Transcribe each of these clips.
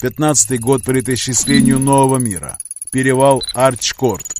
Пятнадцатый год по летоисчислению нового мира. Перевал Арчкорт.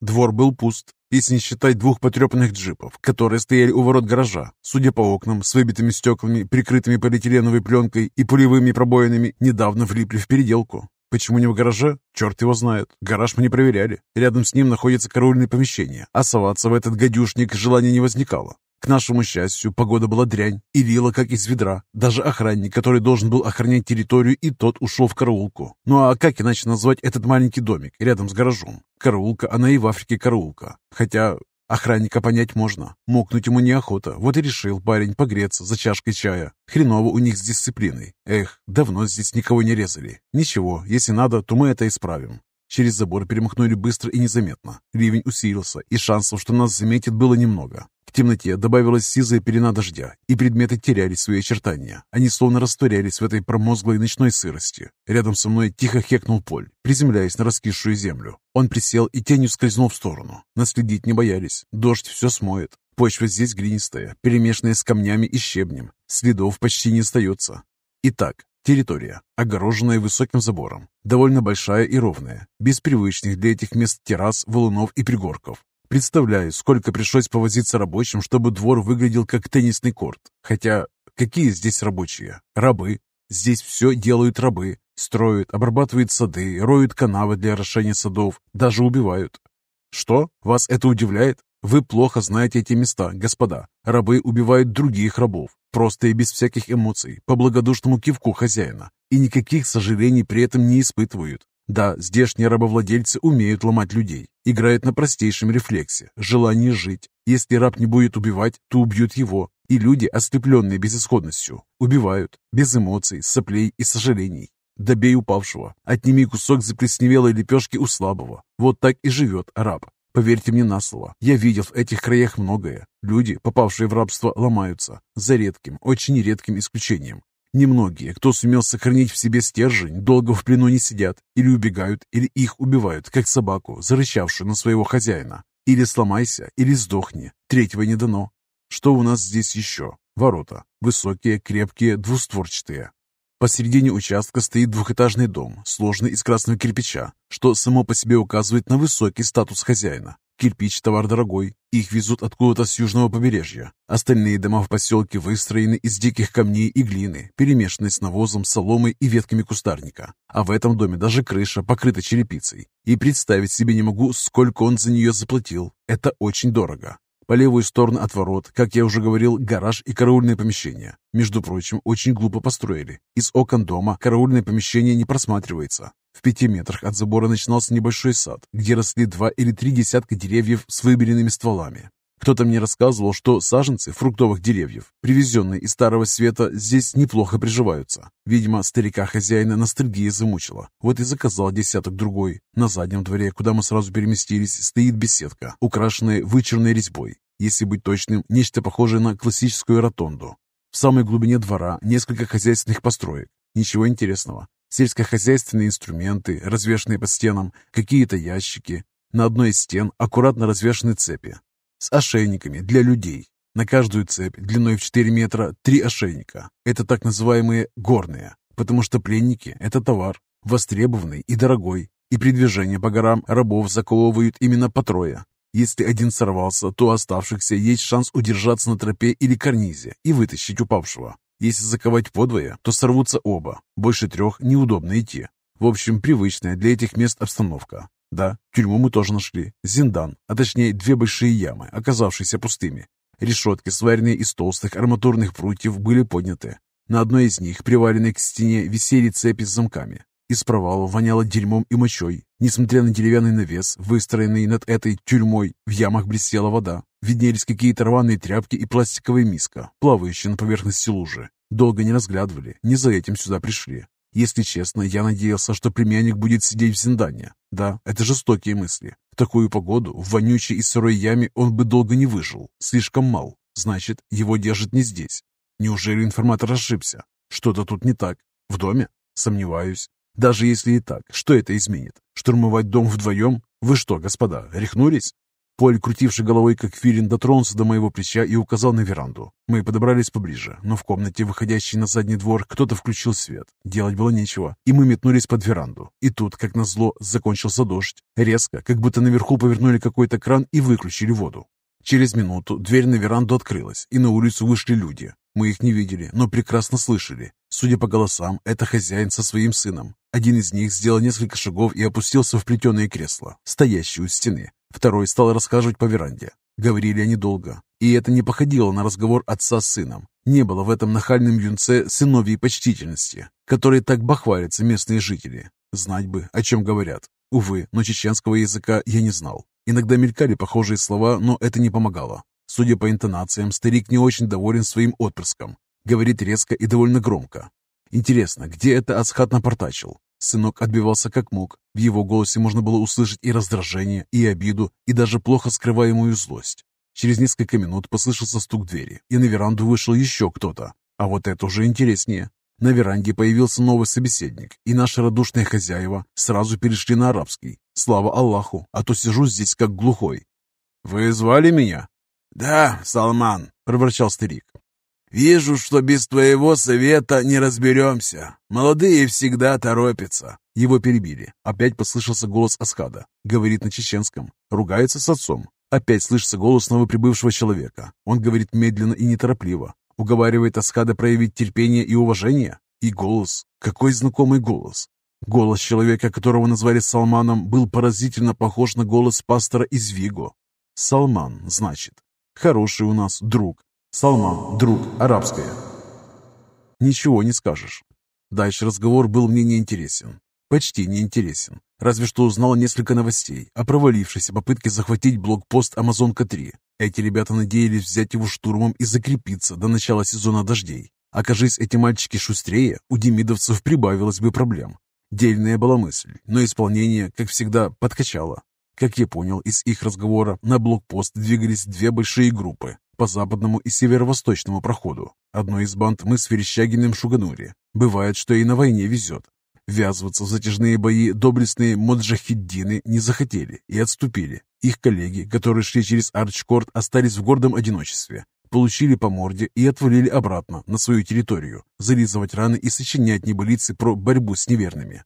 Двор был пуст, если не считать двух потрепанных джипов, которые стояли у ворот гаража. Судя по окнам, с выбитыми стеклами, прикрытыми полиэтиленовой пленкой и пулевыми пробоинами, недавно влипли в переделку. Почему не в гараже? Черт его знает. Гараж мы не проверяли. Рядом с ним находится караульное помещение, а соваться в этот гадюшник желания не возникало. К нашему счастью, погода была дрянь и лила, как из ведра. Даже охранник, который должен был охранять территорию, и тот ушел в караулку. Ну а как иначе назвать этот маленький домик рядом с гаражом? Караулка, она и в Африке караулка. Хотя охранника понять можно. Мокнуть ему неохота. Вот и решил парень погреться за чашкой чая. Хреново у них с дисциплиной. Эх, давно здесь никого не резали. Ничего, если надо, то мы это исправим. Через забор перемахнули быстро и незаметно. Ливень усилился, и шансов, что нас заметит, было немного. К темноте добавилась сизая пелена дождя, и предметы теряли свои очертания. Они словно растворялись в этой промозглой ночной сырости. Рядом со мной тихо хекнул Поль, приземляясь на раскисшую землю. Он присел и тенью скользнул в сторону. Наследить не боялись. Дождь все смоет. Почва здесь глинистая, перемешанная с камнями и щебнем. Следов почти не остается. Итак, территория, огороженная высоким забором, довольно большая и ровная, без привычных для этих мест террас, валунов и пригорков. Представляю, сколько пришлось повозиться рабочим, чтобы двор выглядел как теннисный корт. Хотя, какие здесь рабочие? Рабы. Здесь все делают рабы. Строят, обрабатывают сады, роют канавы для орошения садов, даже убивают. Что? Вас это удивляет? Вы плохо знаете эти места, господа. Рабы убивают других рабов, просто и без всяких эмоций, по благодушному кивку хозяина, и никаких сожалений при этом не испытывают. Да, здешние рабовладельцы умеют ломать людей, играют на простейшем рефлексе, желании жить. Если раб не будет убивать, то убьют его. И люди, ослепленные безысходностью, убивают, без эмоций, соплей и сожалений. Добей упавшего, отними кусок заплесневелой лепешки у слабого. Вот так и живет раб. Поверьте мне на слово, я видел в этих краях многое. Люди, попавшие в рабство, ломаются, за редким, очень редким исключением. Немногие, кто сумел сохранить в себе стержень, долго в плену не сидят, или убегают, или их убивают, как собаку, зарычавшую на своего хозяина. Или сломайся, или сдохни. Третьего не дано. Что у нас здесь еще? Ворота. Высокие, крепкие, двустворчатые. Посередине участка стоит двухэтажный дом, сложный из красного кирпича, что само по себе указывает на высокий статус хозяина. Кирпич – товар дорогой, их везут откуда-то с южного побережья. Остальные дома в поселке выстроены из диких камней и глины, перемешанной с навозом, соломой и ветками кустарника. А в этом доме даже крыша покрыта черепицей. И представить себе не могу, сколько он за нее заплатил. Это очень дорого. По левую сторону от ворот, как я уже говорил, гараж и караульное помещение. Между прочим, очень глупо построили. Из окон дома караульное помещение не просматривается. В пяти метрах от забора начинался небольшой сад, где росли два или три десятка деревьев с выберенными стволами. Кто-то мне рассказывал, что саженцы фруктовых деревьев, привезенные из Старого Света, здесь неплохо приживаются. Видимо, старика-хозяина ностальгия замучила. Вот и заказал десяток другой. На заднем дворе, куда мы сразу переместились, стоит беседка, украшенная вычурной резьбой. Если быть точным, нечто похожее на классическую ротонду. В самой глубине двора несколько хозяйственных построек. Ничего интересного. Сельскохозяйственные инструменты, развешанные по стенам, какие-то ящики. На одной из стен аккуратно развешаны цепи с ошейниками для людей. На каждую цепь длиной в 4 метра три ошейника. Это так называемые горные, потому что пленники – это товар, востребованный и дорогой, и при движении по горам рабов заковывают именно по трое. Если один сорвался, то оставшихся есть шанс удержаться на тропе или карнизе и вытащить упавшего. Если заковать подвое, то сорвутся оба. Больше трех неудобно идти. В общем, привычная для этих мест обстановка. Да, тюрьму мы тоже нашли. Зиндан, а точнее две большие ямы, оказавшиеся пустыми. Решетки, сваренные из толстых арматурных прутьев, были подняты. На одной из них, приваленной к стене, висели цепи с замками. Из провала воняло дерьмом и мочой. Несмотря на деревянный навес, выстроенный над этой тюрьмой, в ямах блестела вода. Виднелись какие-то рваные тряпки и пластиковая миска, плавающие на поверхности лужи. Долго не разглядывали, не за этим сюда пришли. Если честно, я надеялся, что племянник будет сидеть в Зиндане. Да, это жестокие мысли. В такую погоду, в вонючей и сырой яме он бы долго не выжил. Слишком мал. Значит, его держат не здесь. Неужели информатор ошибся? Что-то тут не так. В доме? Сомневаюсь. Даже если и так, что это изменит? Штурмовать дом вдвоем? Вы что, господа, рехнулись? Поль, крутивший головой, как филин, дотронулся до моего плеча и указал на веранду. Мы подобрались поближе, но в комнате, выходящей на задний двор, кто-то включил свет. Делать было нечего, и мы метнулись под веранду. И тут, как назло, закончился дождь. Резко, как будто наверху повернули какой-то кран и выключили воду. Через минуту дверь на веранду открылась, и на улицу вышли люди. Мы их не видели, но прекрасно слышали. Судя по голосам, это хозяин со своим сыном. Один из них сделал несколько шагов и опустился в плетеное кресло, стоящее у стены. Второй стал рассказывать по веранде. Говорили они долго, и это не походило на разговор отца с сыном. Не было в этом нахальном юнце сыновьей почтительности, которой так бахвалятся местные жители. Знать бы, о чем говорят. Увы, но чеченского языка я не знал. Иногда мелькали похожие слова, но это не помогало. Судя по интонациям, старик не очень доволен своим отпрыском. Говорит резко и довольно громко. Интересно, где это Асхат напортачил? Сынок отбивался как мог. В его голосе можно было услышать и раздражение, и обиду, и даже плохо скрываемую злость. Через несколько минут послышался стук двери, и на веранду вышел еще кто-то. А вот это уже интереснее. На веранде появился новый собеседник, и наши радушные хозяева сразу перешли на арабский. Слава Аллаху, а то сижу здесь как глухой. «Вы звали меня?» «Да, Салман», — проворчал старик. «Вижу, что без твоего совета не разберемся. Молодые всегда торопятся». Его перебили. Опять послышался голос Аскада. Говорит на чеченском. Ругается с отцом. Опять слышится голос новоприбывшего человека. Он говорит медленно и неторопливо. Уговаривает Аскада проявить терпение и уважение. И голос. Какой знакомый голос. Голос человека, которого назвали Салманом, был поразительно похож на голос пастора из Виго. Салман, значит. Хороший у нас друг. Салман, друг, арабская. Ничего не скажешь. Дальше разговор был мне неинтересен. Почти неинтересен. Разве что узнал несколько новостей о провалившейся попытке захватить блокпост «Амазонка-3». Эти ребята надеялись взять его штурмом и закрепиться до начала сезона дождей. Окажись эти мальчики шустрее, у демидовцев прибавилось бы проблем. Дельная была мысль, но исполнение, как всегда, подкачало. Как я понял из их разговора, на блокпост двигались две большие группы по западному и северо-восточному проходу. Одной из банд мы с Верещагиным шуганули. Бывает, что и на войне везет. Ввязываться в затяжные бои доблестные моджахиддины не захотели и отступили. Их коллеги, которые шли через Арчкорт, остались в гордом одиночестве. Получили по морде и отвалили обратно на свою территорию, зализывать раны и сочинять небылицы про борьбу с неверными.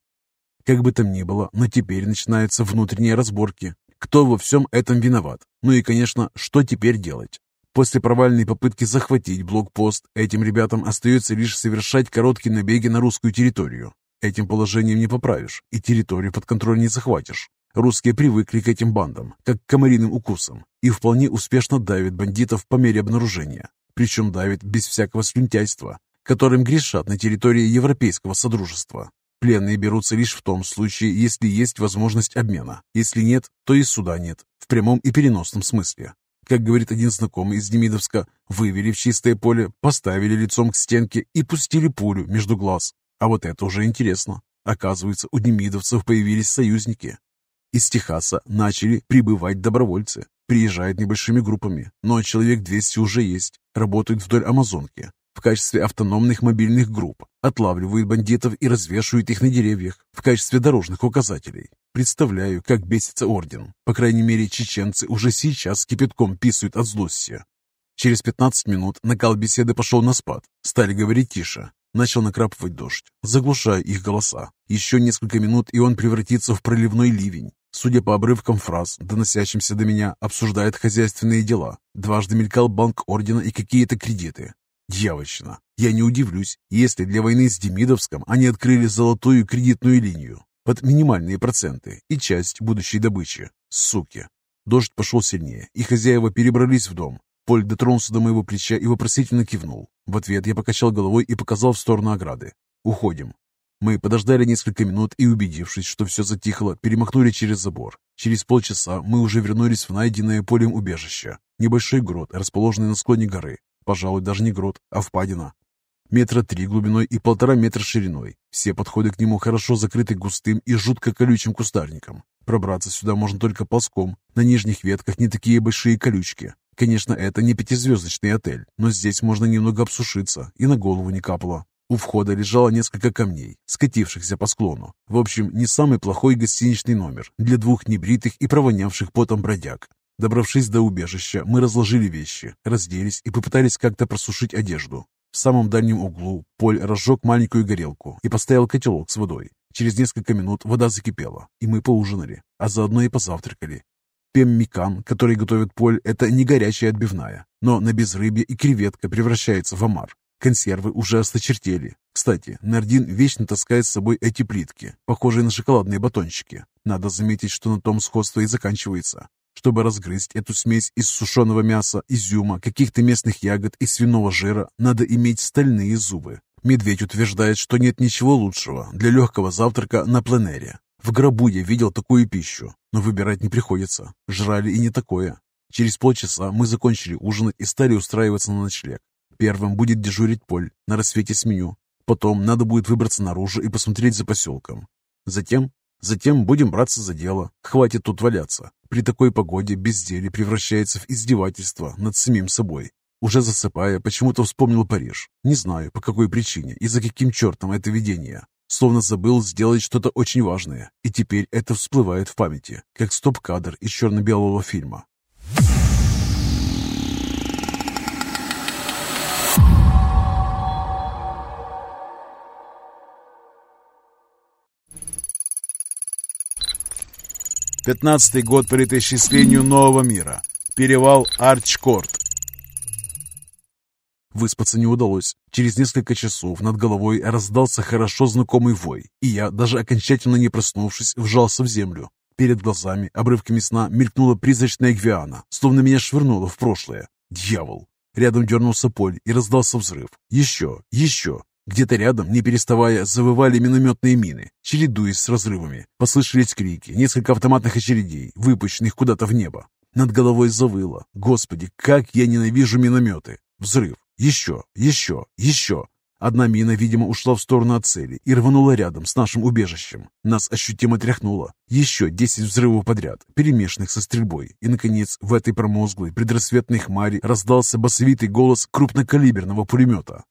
Как бы там ни было, но теперь начинаются внутренние разборки. Кто во всем этом виноват? Ну и, конечно, что теперь делать? После провальной попытки захватить блокпост, этим ребятам остается лишь совершать короткие набеги на русскую территорию. Этим положением не поправишь, и территорию под контроль не захватишь. Русские привыкли к этим бандам, как к комариным укусам, и вполне успешно давят бандитов по мере обнаружения. Причем давят без всякого слюнтяйства, которым грешат на территории Европейского Содружества. Пленные берутся лишь в том случае, если есть возможность обмена. Если нет, то и суда нет, в прямом и переносном смысле. Как говорит один знакомый из Демидовска, вывели в чистое поле, поставили лицом к стенке и пустили пулю между глаз. А вот это уже интересно. Оказывается, у демидовцев появились союзники. Из Техаса начали прибывать добровольцы. Приезжают небольшими группами, но человек 200 уже есть. Работают вдоль Амазонки в качестве автономных мобильных групп, отлавливают бандитов и развешивают их на деревьях в качестве дорожных указателей. Представляю, как бесится орден. По крайней мере, чеченцы уже сейчас кипятком писают от злости. Через 15 минут накал беседы пошел на спад. Стали говорить тише. Начал накрапывать дождь, заглушая их голоса. Еще несколько минут, и он превратится в проливной ливень. Судя по обрывкам фраз, доносящимся до меня, обсуждает хозяйственные дела. Дважды мелькал банк ордена и какие-то кредиты. Дьявольщина. Я не удивлюсь, если для войны с Демидовском они открыли золотую кредитную линию под минимальные проценты и часть будущей добычи. Суки. Дождь пошел сильнее, и хозяева перебрались в дом. Поль дотронулся до моего плеча и вопросительно кивнул. В ответ я покачал головой и показал в сторону ограды. «Уходим». Мы подождали несколько минут и, убедившись, что все затихло, перемахнули через забор. Через полчаса мы уже вернулись в найденное полем убежище. Небольшой грот, расположенный на склоне горы. Пожалуй, даже не грот, а впадина. Метра три глубиной и полтора метра шириной. Все подходы к нему хорошо закрыты густым и жутко колючим кустарником. Пробраться сюда можно только ползком. На нижних ветках не такие большие колючки. Конечно, это не пятизвездочный отель, но здесь можно немного обсушиться, и на голову не капало. У входа лежало несколько камней, скатившихся по склону. В общем, не самый плохой гостиничный номер для двух небритых и провонявших потом бродяг. Добравшись до убежища, мы разложили вещи, разделись и попытались как-то просушить одежду. В самом дальнем углу Поль разжег маленькую горелку и поставил котелок с водой. Через несколько минут вода закипела, и мы поужинали, а заодно и позавтракали. Пеммикан, который готовит Поль, это не горячая отбивная, но на безрыбье и креветка превращается в омар. Консервы уже осточертели. Кстати, Нардин вечно таскает с собой эти плитки, похожие на шоколадные батончики. Надо заметить, что на том сходство и заканчивается. Чтобы разгрызть эту смесь из сушеного мяса, изюма, каких-то местных ягод и свиного жира, надо иметь стальные зубы. Медведь утверждает, что нет ничего лучшего для легкого завтрака на пленэре. В гробу я видел такую пищу, но выбирать не приходится. Жрали и не такое. Через полчаса мы закончили ужинать и стали устраиваться на ночлег. Первым будет дежурить Поль, на рассвете сменю. Потом надо будет выбраться наружу и посмотреть за поселком. Затем Затем будем браться за дело. Хватит тут валяться. При такой погоде безделье превращается в издевательство над самим собой. Уже засыпая, почему-то вспомнил Париж. Не знаю, по какой причине и за каким чертом это видение. Словно забыл сделать что-то очень важное, и теперь это всплывает в памяти, как стоп-кадр из черно-белого фильма. Пятнадцатый год по летоисчислению нового мира. Перевал Арчкорт. Выспаться не удалось. Через несколько часов над головой раздался хорошо знакомый вой, и я, даже окончательно не проснувшись, вжался в землю. Перед глазами, обрывками сна, мелькнула призрачная Гвиана, словно меня швырнуло в прошлое. Дьявол! Рядом дернулся Поль, и раздался взрыв. Еще, еще. Где-то рядом, не переставая, завывали минометные мины, чередуясь с разрывами. Послышались крики, несколько автоматных очередей, выпущенных куда-то в небо. Над головой завыло. Господи, как я ненавижу минометы! Взрыв. Еще, еще, еще. Одна мина, видимо, ушла в сторону от цели и рванула рядом с нашим убежищем. Нас ощутимо тряхнуло. Еще десять взрывов подряд, перемешанных со стрельбой. И, наконец, в этой промозглой, предрассветной хмари раздался басовитый голос крупнокалиберного пулемета.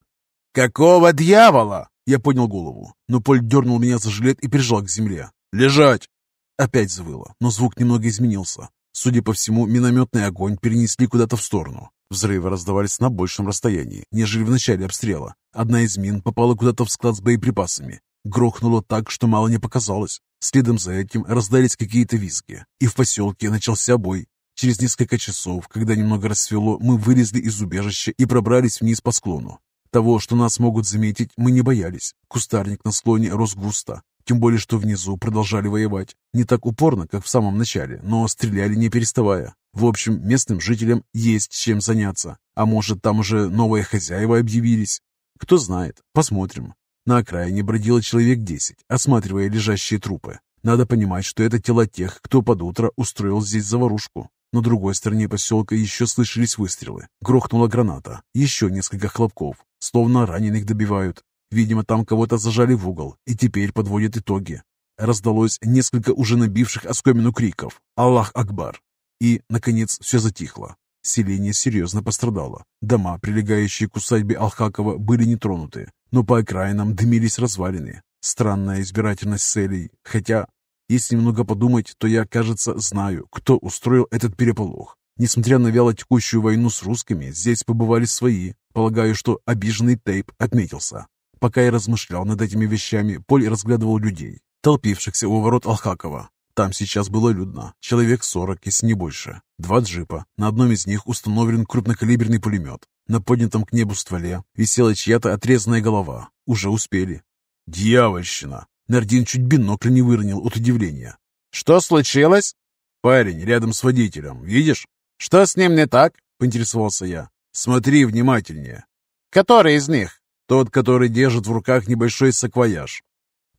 «Какого дьявола?» Я поднял голову, но Поль дернул меня за жилет и прижал к земле. «Лежать!» Опять завыло, но звук немного изменился. Судя по всему, минометный огонь перенесли куда-то в сторону. Взрывы раздавались на большем расстоянии, нежели в начале обстрела. Одна из мин попала куда-то в склад с боеприпасами. Грохнуло так, что мало не показалось. Следом за этим раздались какие-то визги, и в поселке начался бой. Через несколько часов, когда немного рассвело, мы вылезли из убежища и пробрались вниз по склону. Того, что нас могут заметить, мы не боялись. Кустарник на склоне рос густо, тем более, что внизу продолжали воевать. Не так упорно, как в самом начале, но стреляли не переставая. В общем, местным жителям есть чем заняться. А может, там уже новые хозяева объявились? Кто знает, посмотрим. На окраине бродило человек десять, осматривая лежащие трупы. Надо понимать, что это тела тех, кто под утро устроил здесь заварушку. На другой стороне поселка еще слышались выстрелы. Грохнула граната. Еще несколько хлопков. Словно раненых добивают. Видимо, там кого-то зажали в угол, и теперь подводят итоги. Раздалось несколько уже набивших оскомину криков «Аллах Акбар!» И, наконец, все затихло. Селение серьезно пострадало. Дома, прилегающие к усадьбе Алхакова, были не тронуты, но по окраинам дымились развалины. Странная избирательность целей, хотя если немного подумать, то я, кажется, знаю, кто устроил этот переполох. Несмотря на вяло текущую войну с русскими, здесь побывали свои. Полагаю, что обиженный тейп отметился. Пока я размышлял над этими вещами, Поль разглядывал людей, толпившихся у ворот Алхакова. Там сейчас было людно, человек сорок, если не больше. Два джипа, на одном из них установлен крупнокалиберный пулемет. На поднятом к небу стволе висела чья-то отрезанная голова. Уже успели. «Дьявольщина!» Нардин чуть бинокль не выронил от удивления. «Что случилось?» «Парень рядом с водителем, видишь?» «Что с ним не так?» — поинтересовался я. «Смотри внимательнее». «Который из них?» «Тот, который держит в руках небольшой саквояж».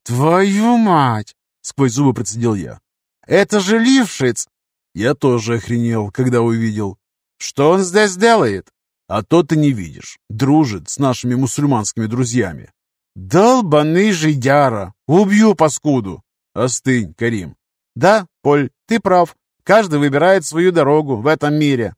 «Твою мать!» — сквозь зубы процедил я. «Это же Лившиц!» Я тоже охренел, когда увидел. «Что он здесь делает?» «А то ты не видишь. Дружит с нашими мусульманскими друзьями». «Долбаный жидяра! Убью паскуду!» «Остынь, Карим!» «Да, Поль, ты прав. Каждый выбирает свою дорогу в этом мире».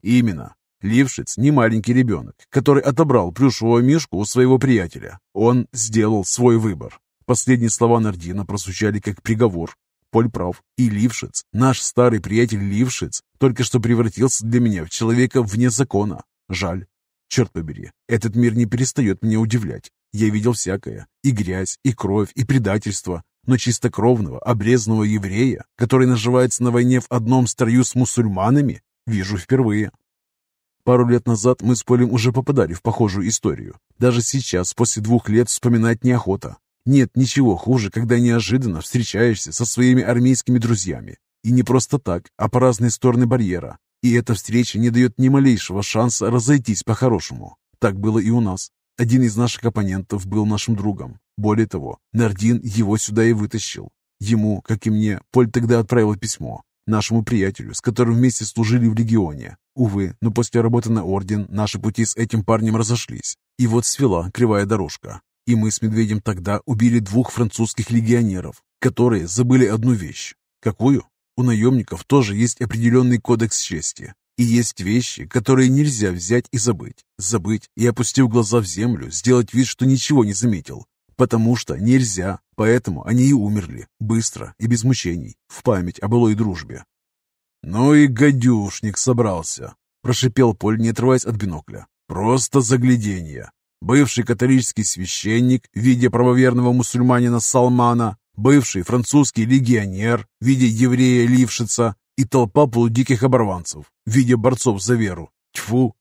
«Именно. Лившиц не маленький ребенок, который отобрал плюшевого мишку у своего приятеля. Он сделал свой выбор. Последние слова Нардина прозвучали как приговор. Поль прав. И Лившиц, наш старый приятель Лившиц, только что превратился для меня в человека вне закона. Жаль. Черт побери, этот мир не перестает меня удивлять. Я видел всякое. И грязь, и кровь, и предательство. Но чистокровного, обрезанного еврея, который наживается на войне в одном строю с мусульманами, вижу впервые. Пару лет назад мы с Полем уже попадали в похожую историю. Даже сейчас, после двух лет, вспоминать неохота. Нет ничего хуже, когда неожиданно встречаешься со своими армейскими друзьями. И не просто так, а по разные стороны барьера. И эта встреча не дает ни малейшего шанса разойтись по-хорошему. Так было и у нас. Один из наших оппонентов был нашим другом. Более того, Нардин его сюда и вытащил. Ему, как и мне, Поль тогда отправил письмо. Нашему приятелю, с которым вместе служили в легионе. Увы, но после работы на Орден наши пути с этим парнем разошлись. И вот свела кривая дорожка. И мы с Медведем тогда убили двух французских легионеров, которые забыли одну вещь. Какую? У наемников тоже есть определенный кодекс чести. И есть вещи, которые нельзя взять и забыть. Забыть и, опустив глаза в землю, сделать вид, что ничего не заметил. Потому что нельзя, поэтому они и умерли, быстро и без мучений, в память о былой дружбе. «Ну и гадюшник собрался», – прошипел Поль, не отрываясь от бинокля. «Просто загляденье. Бывший католический священник в виде правоверного мусульманина Салмана, бывший французский легионер в виде еврея Лившица и толпа полудиких оборванцев в виде борцов за веру. Тьфу!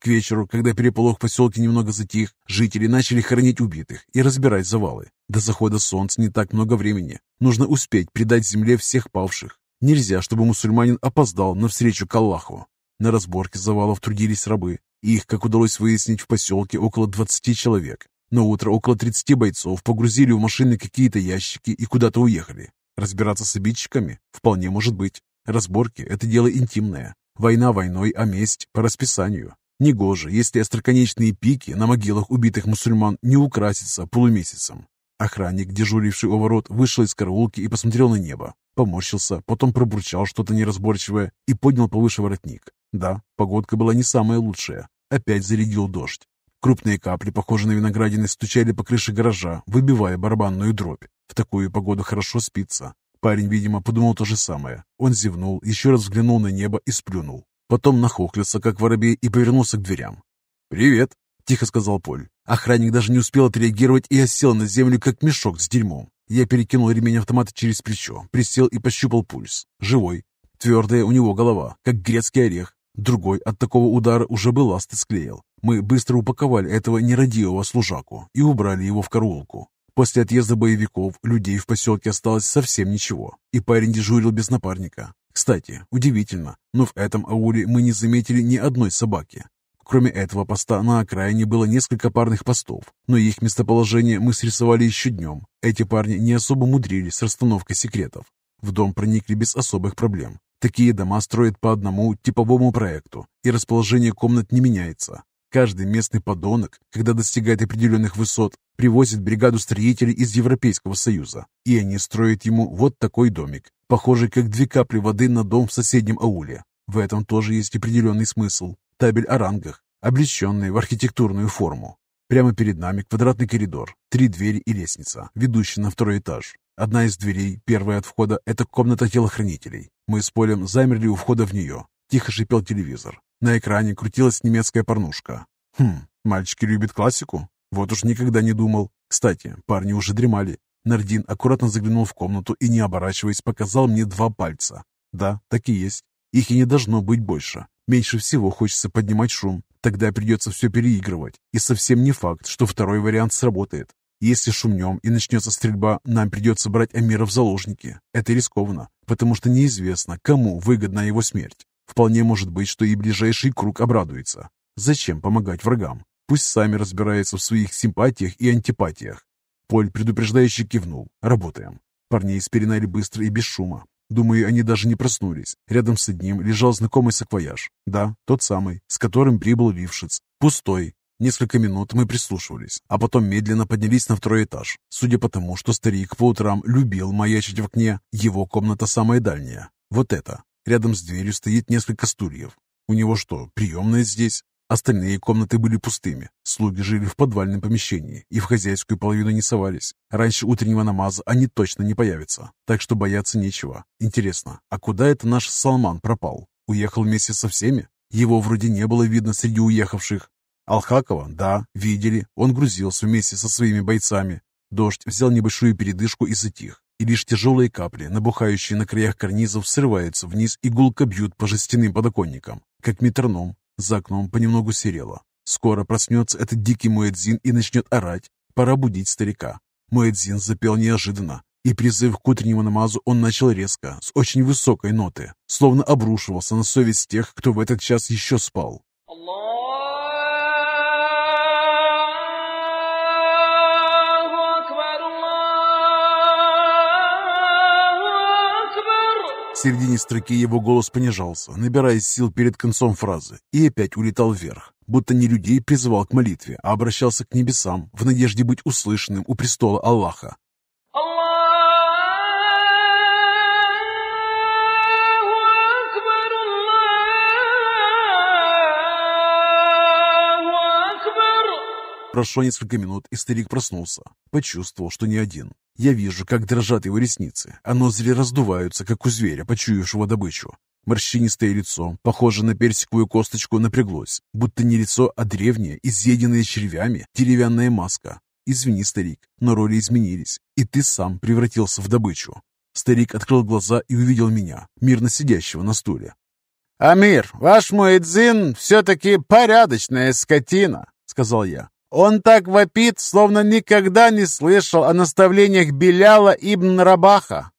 К вечеру, когда переполох в поселке немного затих, жители начали хоронить убитых и разбирать завалы. До захода солнца не так много времени. Нужно успеть предать земле всех павших. Нельзя, чтобы мусульманин опоздал на встречу к Аллаху. На разборке завалов трудились рабы. Их, как удалось выяснить, в поселке около 20 человек. На утро около 30 бойцов погрузили в машины какие-то ящики и куда-то уехали. Разбираться с обидчиками? Вполне может быть. Разборки – это дело интимное. Война войной, а месть по расписанию. Негоже, если остроконечные пики на могилах убитых мусульман не украсятся полумесяцем. Охранник, дежуривший у ворот, вышел из караулки и посмотрел на небо. Поморщился, потом пробурчал что-то неразборчивое и поднял повыше воротник. Да, погодка была не самая лучшая. Опять зарядил дождь. Крупные капли, похожие на виноградины, стучали по крыше гаража, выбивая барабанную дробь. В такую погоду хорошо спится. Парень, видимо, подумал то же самое. Он зевнул, еще раз взглянул на небо и сплюнул. Потом нахохлился, как воробей, и повернулся к дверям. «Привет!» – тихо сказал Поль. Охранник даже не успел отреагировать и осел на землю, как мешок с дерьмом. Я перекинул ремень автомата через плечо, присел и пощупал пульс. Живой. Твердая у него голова, как грецкий орех. Другой от такого удара уже бы ласты склеил. Мы быстро упаковали этого нерадивого служаку и убрали его в караулку. После отъезда боевиков людей в поселке осталось совсем ничего, и парень дежурил без напарника. Кстати, удивительно, но в этом ауле мы не заметили ни одной собаки. Кроме этого поста на окраине было несколько парных постов, но их местоположение мы срисовали еще днем. Эти парни не особо мудрились с расстановкой секретов. В дом проникли без особых проблем. Такие дома строят по одному типовому проекту, и расположение комнат не меняется. Каждый местный подонок, когда достигает определенных высот, привозит бригаду строителей из Европейского Союза, и они строят ему вот такой домик, похожий как две капли воды на дом в соседнем ауле. В этом тоже есть определенный смысл. Табель о рангах, облеченный в архитектурную форму. Прямо перед нами квадратный коридор, три двери и лестница, ведущая на второй этаж. Одна из дверей, первая от входа, это комната телохранителей. Мы с Полем замерли у входа в нее. Тихо шипел телевизор. На экране крутилась немецкая порнушка. Хм, мальчики любят классику? Вот уж никогда не думал. Кстати, парни уже дремали. Нардин аккуратно заглянул в комнату и, не оборачиваясь, показал мне два пальца. Да, так и есть. Их и не должно быть больше. Меньше всего хочется поднимать шум. Тогда придется все переигрывать. И совсем не факт, что второй вариант сработает. Если шумнем и начнется стрельба, нам придется брать Амира в заложники. Это рискованно, потому что неизвестно, кому выгодна его смерть. Вполне может быть, что и ближайший круг обрадуется. Зачем помогать врагам? Пусть сами разбираются в своих симпатиях и антипатиях. Поль предупреждающе кивнул. Работаем. Парней спеленали быстро и без шума. Думаю, они даже не проснулись. Рядом с одним лежал знакомый саквояж. Да, тот самый, с которым прибыл Лившиц. Пустой. Несколько минут мы прислушивались, а потом медленно поднялись на второй этаж. Судя по тому, что старик по утрам любил маячить в окне, его комната самая дальняя. Вот это. Рядом с дверью стоит несколько стульев. У него что, приемная здесь? Остальные комнаты были пустыми. Слуги жили в подвальном помещении и в хозяйскую половину не совались. Раньше утреннего намаза они точно не появятся, так что бояться нечего. Интересно, а куда это наш Салман пропал? Уехал вместе со всеми? Его вроде не было видно среди уехавших. Алхакова, да, видели, он грузился вместе со своими бойцами. Дождь взял небольшую передышку и затих, и лишь тяжелые капли, набухающие на краях карнизов, срываются вниз и гулко бьют по жестяным подоконникам, как метроном. За окном понемногу серело. Скоро проснется этот дикий Муэдзин и начнет орать. Пора будить старика. Муэдзин запел неожиданно, и призыв к утреннему намазу он начал резко, с очень высокой ноты, словно обрушивался на совесть тех, кто в этот час еще спал. Середине строки его голос понижался, набирая сил перед концом фразы, и опять улетал вверх, будто не людей призывал к молитве, а обращался к небесам в надежде быть услышанным у престола Аллаха. Прошло несколько минут, и старик проснулся. Почувствовал, что не один. Я вижу, как дрожат его ресницы, а ноздри раздуваются, как у зверя, почуявшего добычу. Морщинистое лицо, похожее на персиковую косточку, напряглось, будто не лицо, а древнее, изъеденное червями, деревянная маска. Извини, старик, но роли изменились, и ты сам превратился в добычу. Старик открыл глаза и увидел меня, мирно сидящего на стуле. «Амир, ваш Муэдзин все-таки порядочная скотина», — сказал я. Он так вопит, словно никогда не слышал о наставлениях Беляла ибн Рабаха.